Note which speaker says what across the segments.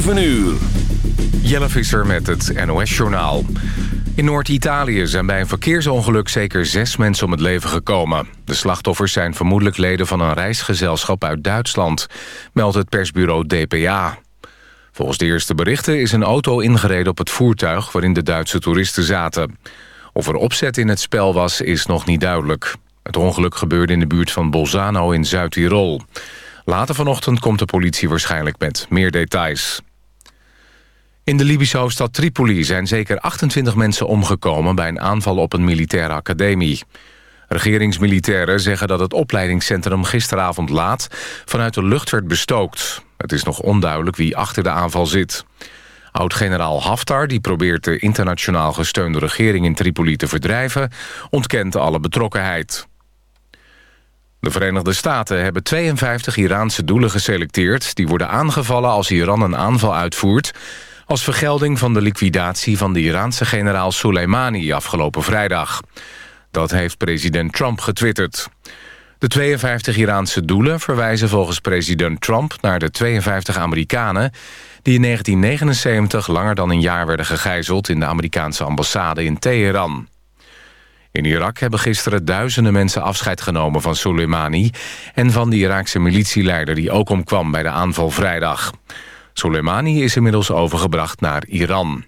Speaker 1: 7 uur.
Speaker 2: Jelle Visser met het NOS-journaal. In Noord-Italië zijn bij een verkeersongeluk zeker zes mensen om het leven gekomen. De slachtoffers zijn vermoedelijk leden van een reisgezelschap uit Duitsland, meldt het persbureau DPA. Volgens de eerste berichten is een auto ingereden op het voertuig waarin de Duitse toeristen zaten. Of er opzet in het spel was, is nog niet duidelijk. Het ongeluk gebeurde in de buurt van Bolzano in Zuid-Tirol. Later vanochtend komt de politie waarschijnlijk met meer details. In de Libische hoofdstad Tripoli zijn zeker 28 mensen omgekomen... bij een aanval op een militaire academie. Regeringsmilitairen zeggen dat het opleidingscentrum gisteravond laat... vanuit de lucht werd bestookt. Het is nog onduidelijk wie achter de aanval zit. Oud-generaal Haftar, die probeert de internationaal gesteunde regering in Tripoli te verdrijven... ontkent alle betrokkenheid. De Verenigde Staten hebben 52 Iraanse doelen geselecteerd... die worden aangevallen als Iran een aanval uitvoert... als vergelding van de liquidatie van de Iraanse generaal Soleimani afgelopen vrijdag. Dat heeft president Trump getwitterd. De 52 Iraanse doelen verwijzen volgens president Trump naar de 52 Amerikanen... die in 1979 langer dan een jaar werden gegijzeld in de Amerikaanse ambassade in Teheran. In Irak hebben gisteren duizenden mensen afscheid genomen van Soleimani... en van de Iraakse militieleider die ook omkwam bij de aanval vrijdag. Soleimani is inmiddels overgebracht naar Iran.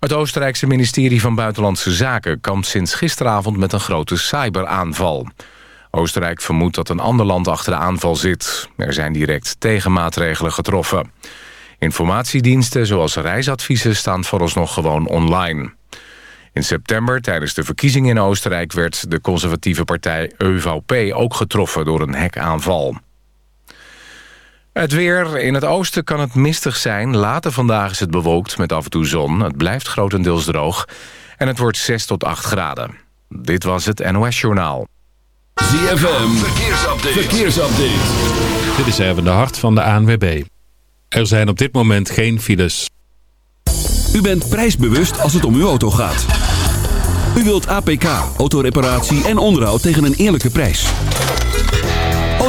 Speaker 2: Het Oostenrijkse ministerie van Buitenlandse Zaken... kampt sinds gisteravond met een grote cyberaanval. Oostenrijk vermoedt dat een ander land achter de aanval zit. Er zijn direct tegenmaatregelen getroffen. Informatiediensten zoals reisadviezen staan vooralsnog gewoon online. In september, tijdens de verkiezingen in Oostenrijk... werd de conservatieve partij EVP ook getroffen door een hekaanval. Het weer. In het oosten kan het mistig zijn. Later vandaag is het bewolkt met af en toe zon. Het blijft grotendeels droog. En het wordt 6 tot 8 graden. Dit was het NOS Journaal.
Speaker 1: ZFM. Verkeersupdate. Verkeersupdate.
Speaker 3: Dit is even de hart van de ANWB. Er zijn op dit moment geen files.
Speaker 1: U bent prijsbewust als het om uw auto gaat. U wilt APK, autoreparatie en onderhoud tegen een eerlijke prijs.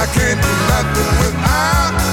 Speaker 4: I can't do nothing
Speaker 5: without you.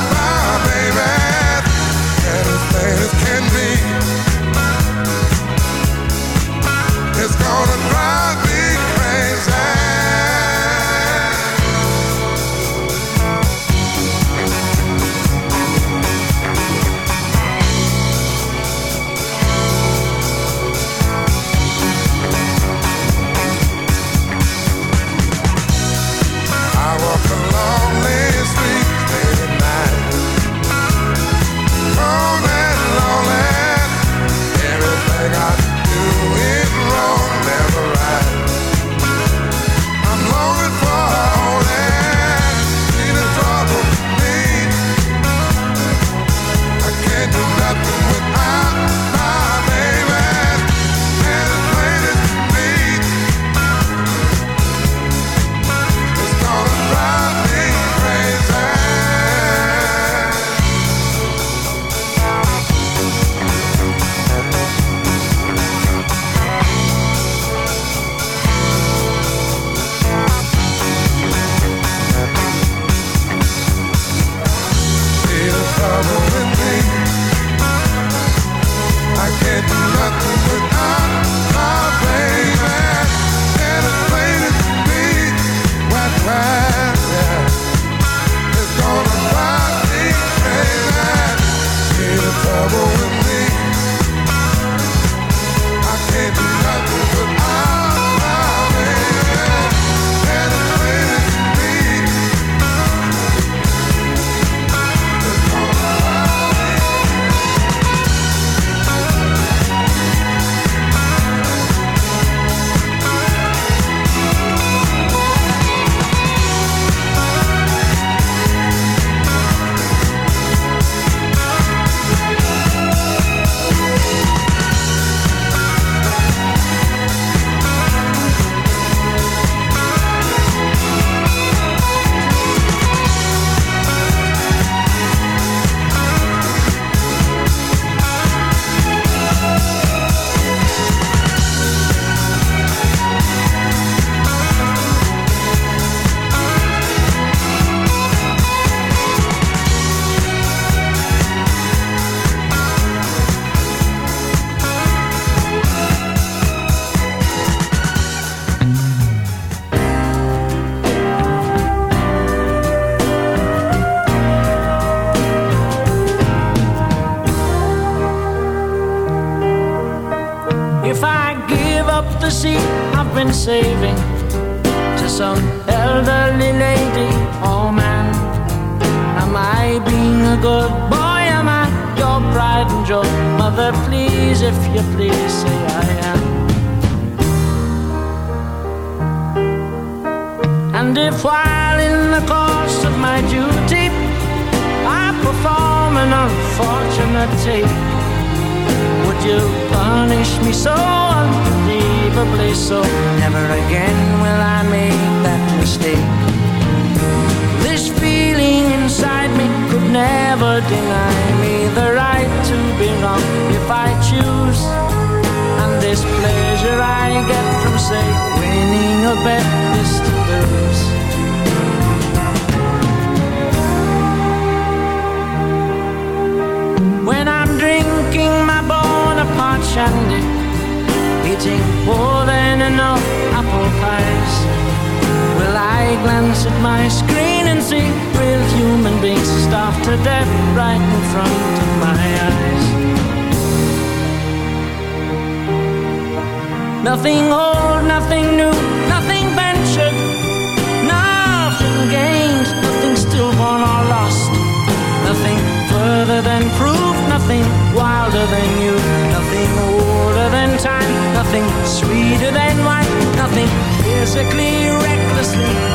Speaker 5: Recklessly.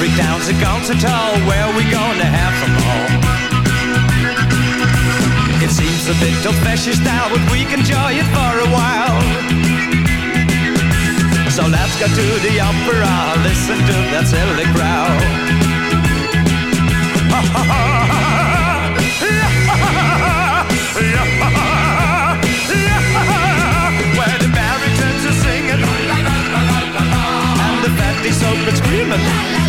Speaker 6: Every town's a concert hall where we gonna have them all. It seems a bit old-fashioned style, but we can enjoy it for a while. So let's go to the opera, listen to that silly crowd. Where the baritons are singing and the fatties open screaming.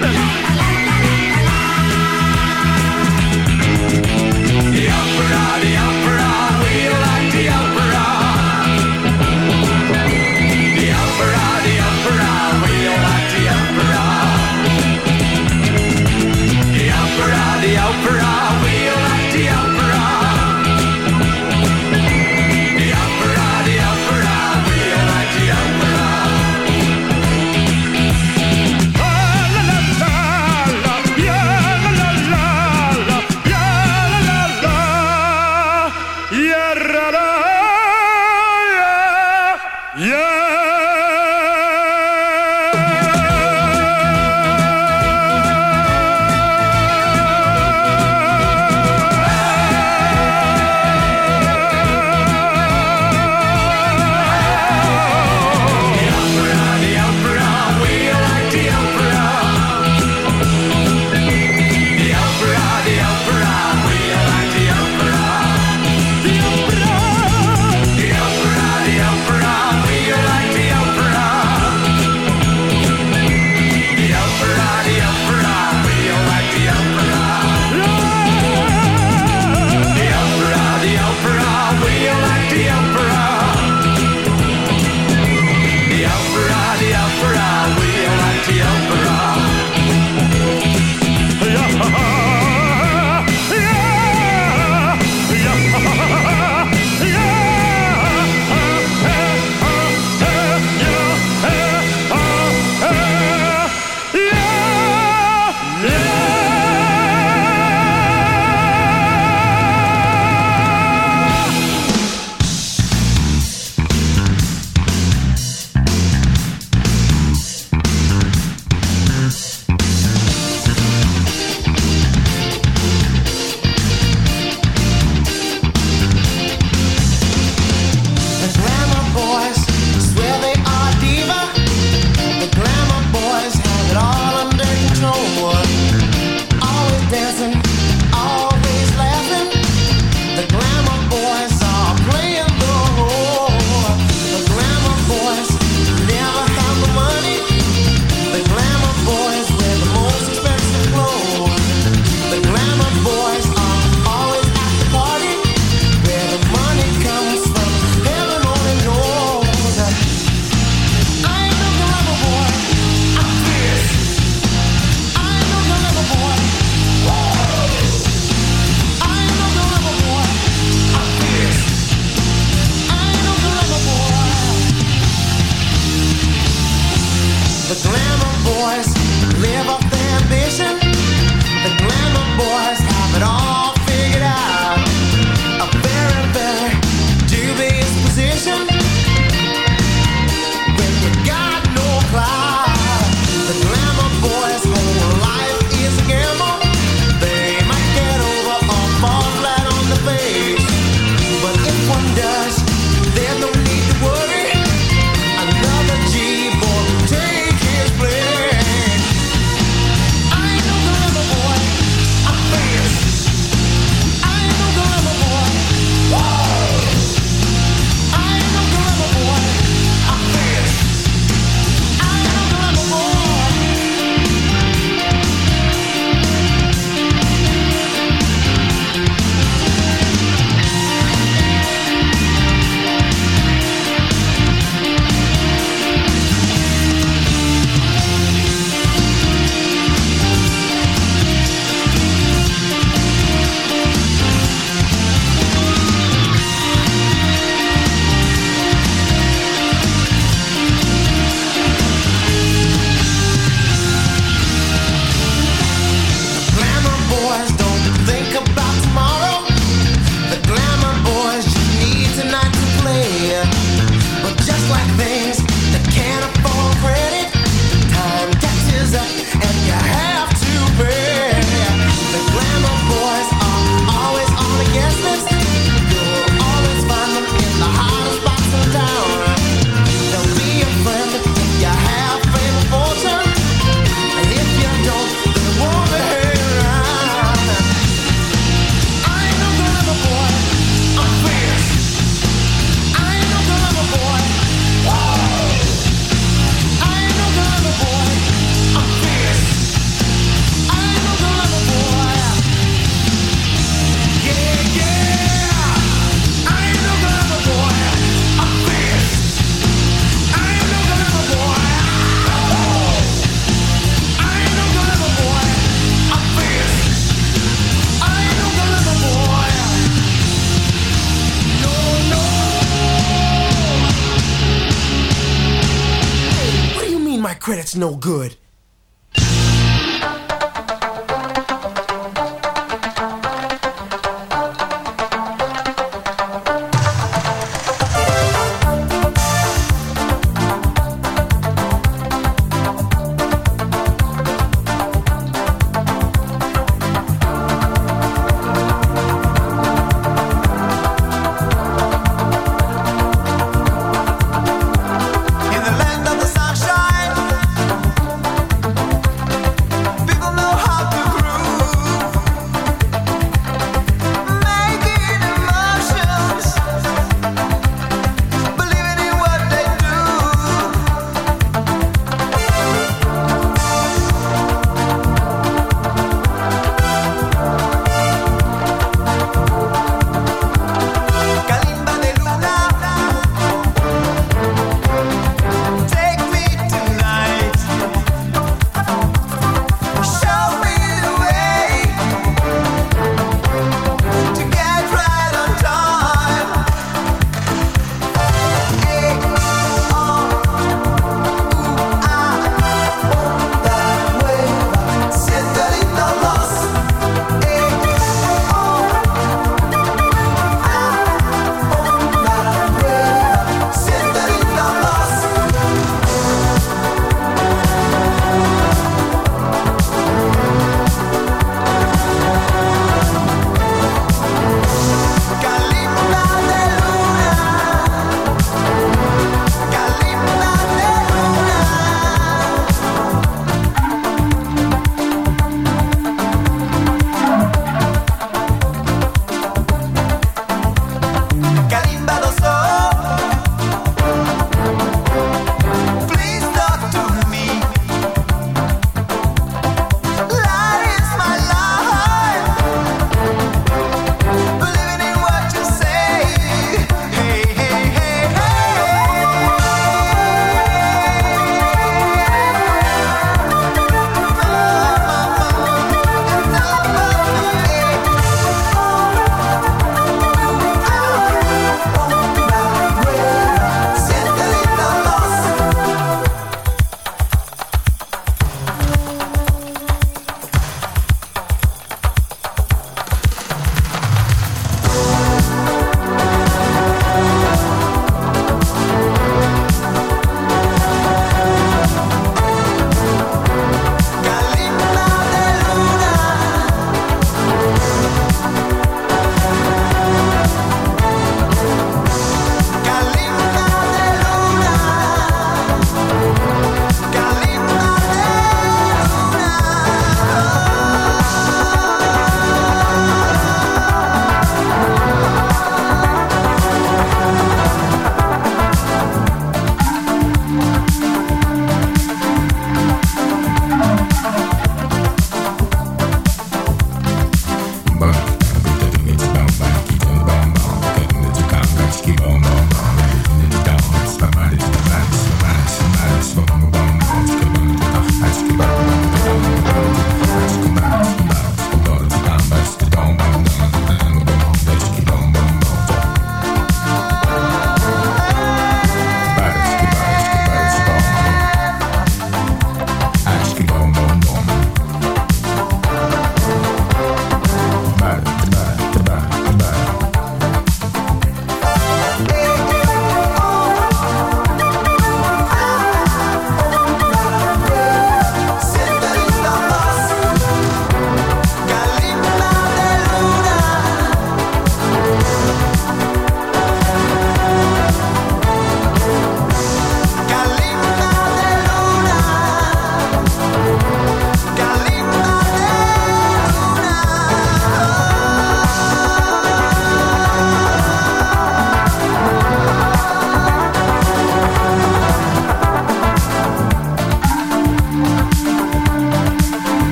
Speaker 7: women.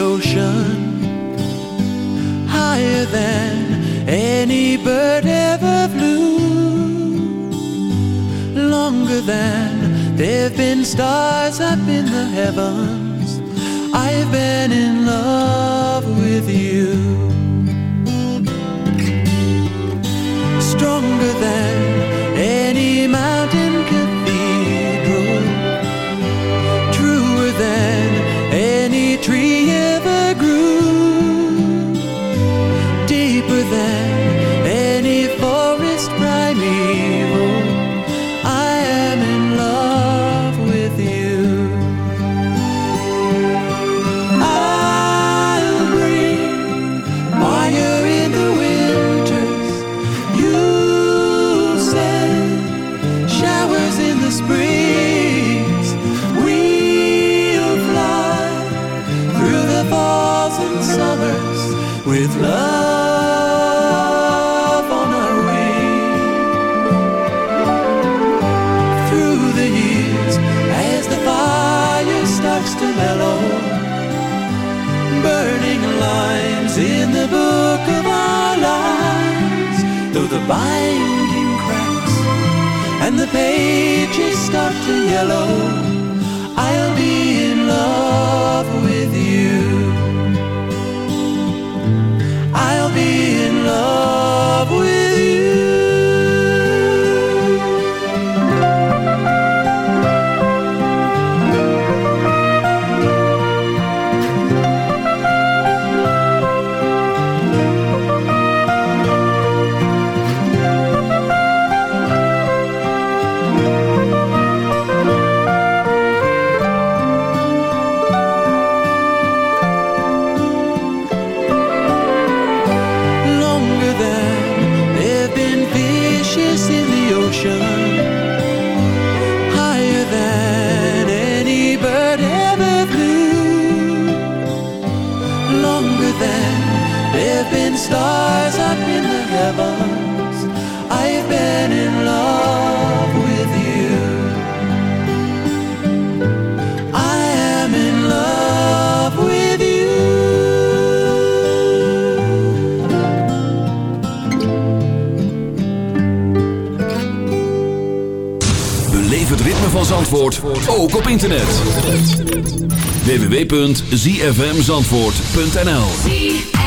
Speaker 8: ocean, higher than any bird ever flew, longer than there've been stars up in the heavens. I've been in love.
Speaker 1: www.zfmzandvoort.nl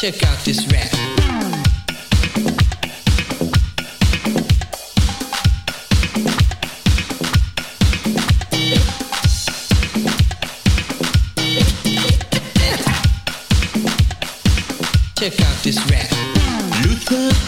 Speaker 9: Check out this rap. Check out this rap.
Speaker 10: Luther